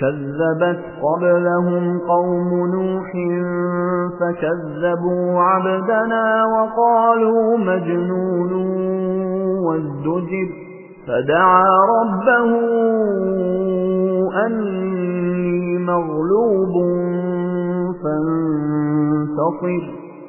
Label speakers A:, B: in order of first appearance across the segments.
A: كذبت قبلهم قوم نوح فكذبوا عبدنا وقالوا مجنون وازدجر فدعا ربه أني مغلوب فانتصر.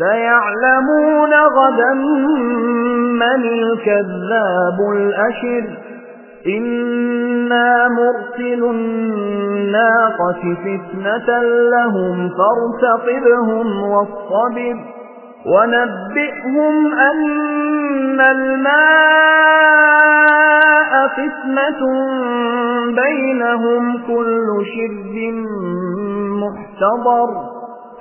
A: سيعلمون غدا من الكذاب الأشر. إنا مرسل الناقة فتنة لهم فارتقبهم واصطبر ونبئهم أن الماء فتنة بينهم كل شرب محتضر.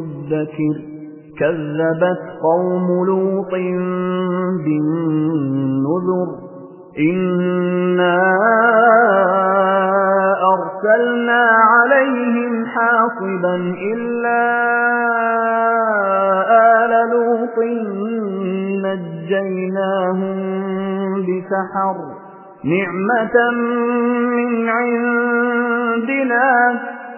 A: مدكر كذبت قوم لوط بالنذر إنا أرسلنا عليهم حاصبا إلا آل لوط نجيناهم بسحر نعمة من